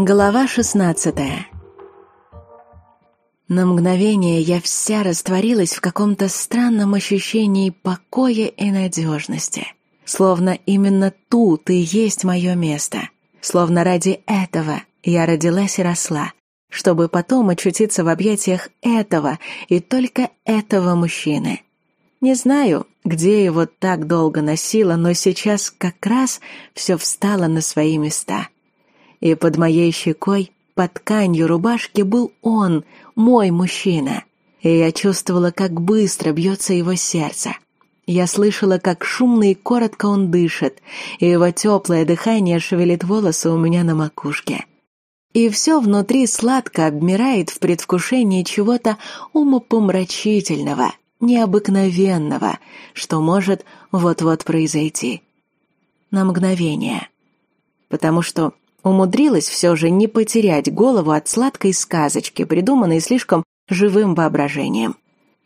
Глава шестнадцатая На мгновение я вся растворилась в каком-то странном ощущении покоя и надежности. Словно именно тут и есть мое место. Словно ради этого я родилась и росла, чтобы потом очутиться в объятиях этого и только этого мужчины. Не знаю, где его так долго носило, но сейчас как раз все встало на свои места — и под моей щекой, под тканью рубашки был он, мой мужчина. И я чувствовала, как быстро бьется его сердце. Я слышала, как шумно и коротко он дышит, и его теплое дыхание шевелит волосы у меня на макушке. И все внутри сладко обмирает в предвкушении чего-то умопомрачительного, необыкновенного, что может вот-вот произойти. На мгновение. Потому что Умудрилась все же не потерять голову от сладкой сказочки, придуманной слишком живым воображением.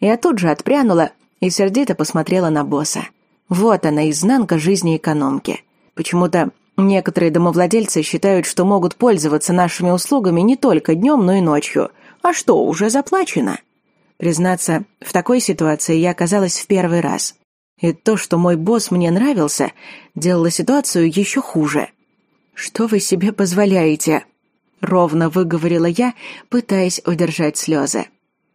Я тут же отпрянула и сердито посмотрела на босса. Вот она, изнанка жизни экономки. Почему-то некоторые домовладельцы считают, что могут пользоваться нашими услугами не только днем, но и ночью. А что, уже заплачено? Признаться, в такой ситуации я оказалась в первый раз. И то, что мой босс мне нравился, делало ситуацию еще хуже – «Что вы себе позволяете?» — ровно выговорила я, пытаясь удержать слезы.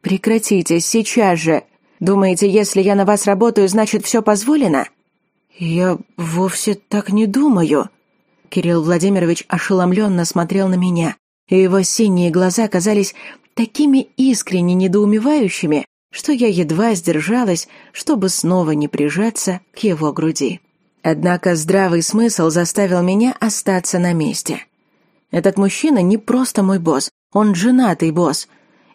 «Прекратите, сейчас же! Думаете, если я на вас работаю, значит, все позволено?» «Я вовсе так не думаю». Кирилл Владимирович ошеломленно смотрел на меня, и его синие глаза казались такими искренне недоумевающими, что я едва сдержалась, чтобы снова не прижаться к его груди. Однако здравый смысл заставил меня остаться на месте. Этот мужчина не просто мой босс, он женатый босс.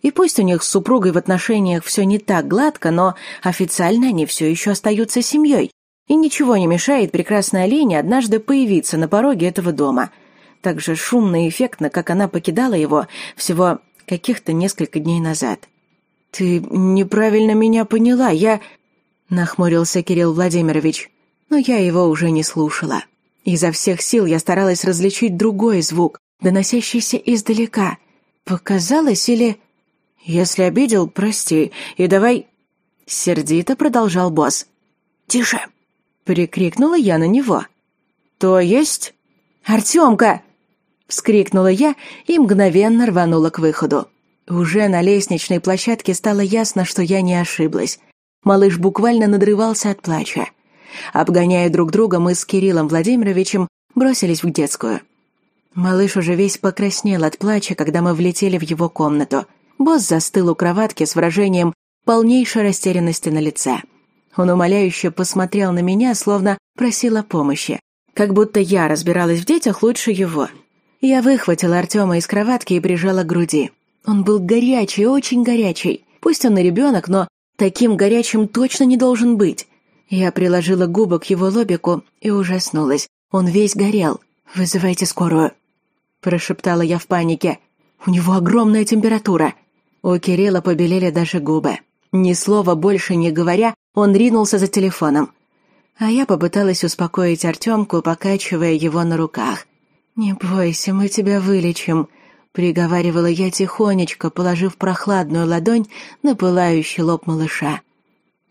И пусть у них с супругой в отношениях все не так гладко, но официально они все еще остаются семьей. И ничего не мешает прекрасной Олене однажды появиться на пороге этого дома. Так же шумно и эффектно, как она покидала его всего каких-то несколько дней назад. «Ты неправильно меня поняла, я...» — нахмурился Кирилл Владимирович но я его уже не слушала. Изо всех сил я старалась различить другой звук, доносящийся издалека. Показалось или... «Если обидел, прости, и давай...» Сердито продолжал босс. «Тише!» — прикрикнула я на него. «То есть...» «Артемка!» — вскрикнула я и мгновенно рванула к выходу. Уже на лестничной площадке стало ясно, что я не ошиблась. Малыш буквально надрывался от плача. Обгоняя друг друга, мы с Кириллом Владимировичем бросились в детскую. Малыш уже весь покраснел от плача, когда мы влетели в его комнату. Босс застыл у кроватки с выражением полнейшей растерянности на лице. Он умоляюще посмотрел на меня, словно просил о помощи, как будто я разбиралась в детях лучше его. Я выхватила Артема из кроватки и прижала к груди. Он был горячий, очень горячий. Пусть он и ребенок, но таким горячим точно не должен быть. Я приложила губы к его лобику и ужаснулась. Он весь горел. «Вызывайте скорую», — прошептала я в панике. «У него огромная температура». У Кирилла побелели даже губы. Ни слова больше не говоря, он ринулся за телефоном. А я попыталась успокоить Артемку, покачивая его на руках. «Не бойся, мы тебя вылечим», — приговаривала я тихонечко, положив прохладную ладонь на пылающий лоб малыша.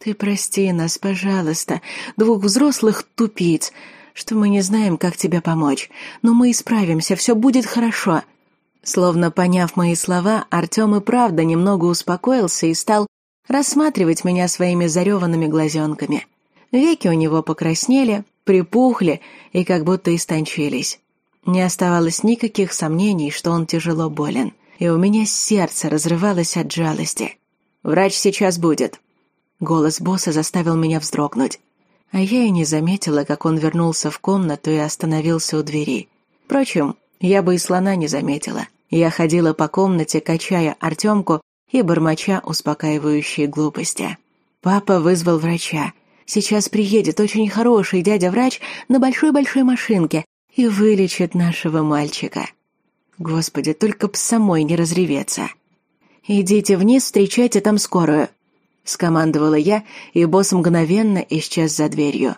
Ты прости нас, пожалуйста, двух взрослых тупиц, что мы не знаем, как тебе помочь. Но мы исправимся, все будет хорошо». Словно поняв мои слова, Артем и правда немного успокоился и стал рассматривать меня своими зареванными глазенками. Веки у него покраснели, припухли и как будто истончились. Не оставалось никаких сомнений, что он тяжело болен, и у меня сердце разрывалось от жалости. «Врач сейчас будет», Голос босса заставил меня вздрогнуть. А я и не заметила, как он вернулся в комнату и остановился у двери. Впрочем, я бы и слона не заметила. Я ходила по комнате, качая Артемку и бормоча успокаивающие глупости. Папа вызвал врача. Сейчас приедет очень хороший дядя-врач на большой-большой машинке и вылечит нашего мальчика. Господи, только б самой не разреветься. Идите вниз, встречайте там скорую. — скомандовала я, и босс мгновенно исчез за дверью.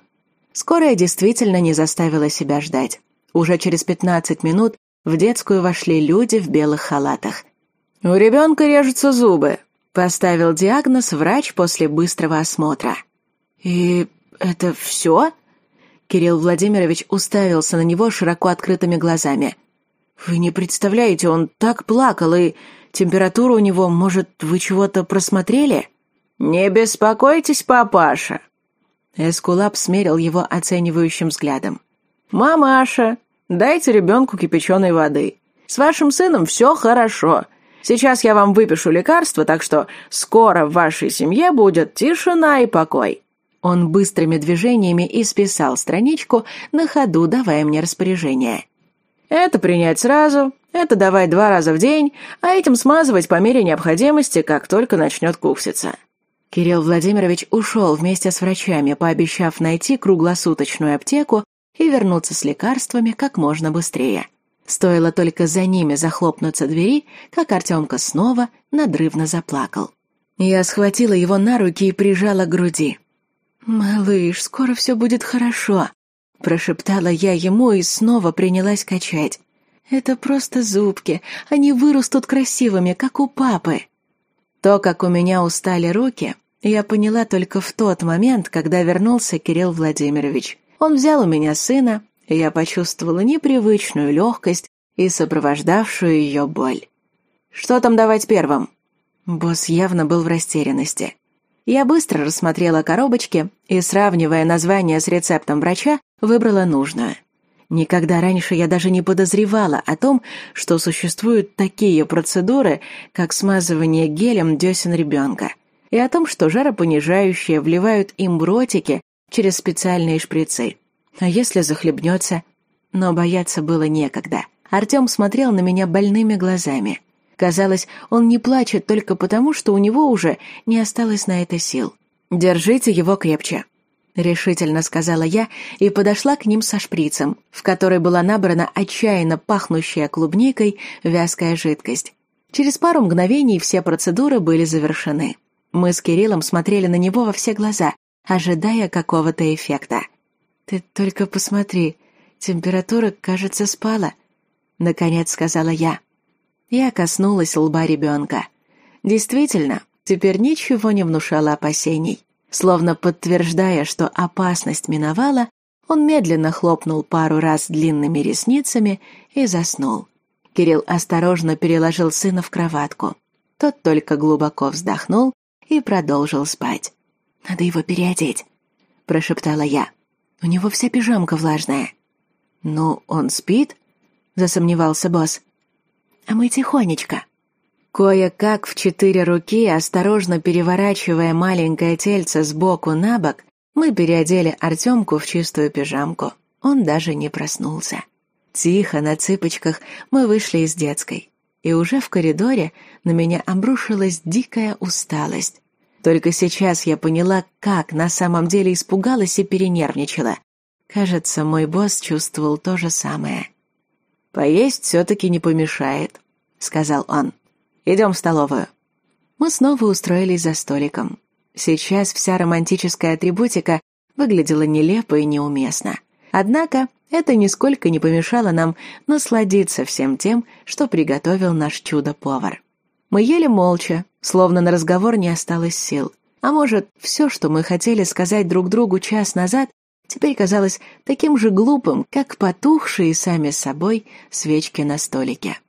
Скорая действительно не заставила себя ждать. Уже через пятнадцать минут В детскую вошли люди в белых халатах. «У ребенка режутся зубы», — поставил диагноз врач после быстрого осмотра. «И это все?» Кирилл Владимирович уставился на него широко открытыми глазами. «Вы не представляете, он так плакал, и температура у него, может, вы чего-то просмотрели?» «Не беспокойтесь, папаша!» Эскулап смерил его оценивающим взглядом. «Мамаша, дайте ребенку кипяченой воды. С вашим сыном все хорошо. Сейчас я вам выпишу лекарство, так что скоро в вашей семье будет тишина и покой». Он быстрыми движениями исписал страничку, на ходу давая мне распоряжение. «Это принять сразу, это давать два раза в день, а этим смазывать по мере необходимости, как только начнет кукситься». Кирилл Владимирович ушел вместе с врачами, пообещав найти круглосуточную аптеку и вернуться с лекарствами как можно быстрее. Стоило только за ними захлопнуться двери, как Артемка снова надрывно заплакал. Я схватила его на руки и прижала к груди. «Малыш, скоро все будет хорошо», — прошептала я ему и снова принялась качать. «Это просто зубки, они вырастут красивыми, как у папы». То, как у меня устали руки, я поняла только в тот момент, когда вернулся Кирилл Владимирович. Он взял у меня сына, и я почувствовала непривычную легкость и сопровождавшую ее боль. «Что там давать первым?» Босс явно был в растерянности. Я быстро рассмотрела коробочки и, сравнивая название с рецептом врача, выбрала нужное. Никогда раньше я даже не подозревала о том, что существуют такие процедуры, как смазывание гелем десен ребенка, и о том, что жаропонижающие вливают им в ротики через специальные шприцы. А если захлебнется? Но бояться было некогда. Артем смотрел на меня больными глазами. Казалось, он не плачет только потому, что у него уже не осталось на это сил. «Держите его крепче», — решительно сказала я и подошла к ним со шприцем, в который была набрана отчаянно пахнущая клубникой вязкая жидкость. Через пару мгновений все процедуры были завершены. Мы с Кириллом смотрели на него во все глаза, ожидая какого-то эффекта. «Ты только посмотри, температура, кажется, спала», — наконец сказала я. Я коснулась лба ребенка. Действительно, теперь ничего не внушало опасений. Словно подтверждая, что опасность миновала, он медленно хлопнул пару раз длинными ресницами и заснул. Кирилл осторожно переложил сына в кроватку. Тот только глубоко вздохнул и продолжил спать. «Надо его переодеть», — прошептала я. У него вся пижамка влажная». «Ну, он спит?» — засомневался босс. «А мы тихонечко». Кое-как в четыре руки, осторожно переворачивая маленькое тельце сбоку на бок, мы переодели Артемку в чистую пижамку. Он даже не проснулся. Тихо, на цыпочках, мы вышли из детской. И уже в коридоре на меня обрушилась дикая усталость. Только сейчас я поняла, как на самом деле испугалась и перенервничала. Кажется, мой босс чувствовал то же самое. «Поесть все-таки не помешает», — сказал он. «Идем в столовую». Мы снова устроились за столиком. Сейчас вся романтическая атрибутика выглядела нелепо и неуместно. Однако это нисколько не помешало нам насладиться всем тем, что приготовил наш чудо-повар. Мы ели молча, словно на разговор не осталось сил. А может, все, что мы хотели сказать друг другу час назад, теперь казалось таким же глупым, как потухшие сами собой свечки на столике.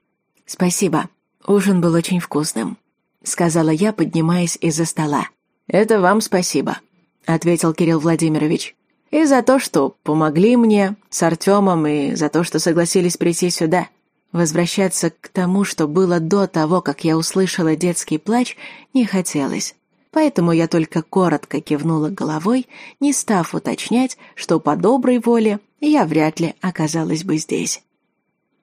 «Спасибо, ужин был очень вкусным», — сказала я, поднимаясь из-за стола. «Это вам спасибо», — ответил Кирилл Владимирович. «И за то, что помогли мне с Артемом, и за то, что согласились прийти сюда. Возвращаться к тому, что было до того, как я услышала детский плач, не хотелось. Поэтому я только коротко кивнула головой, не став уточнять, что по доброй воле я вряд ли оказалась бы здесь.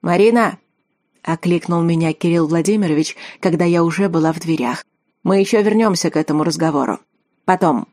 «Марина!» — окликнул меня Кирилл Владимирович, когда я уже была в дверях. «Мы еще вернемся к этому разговору. Потом».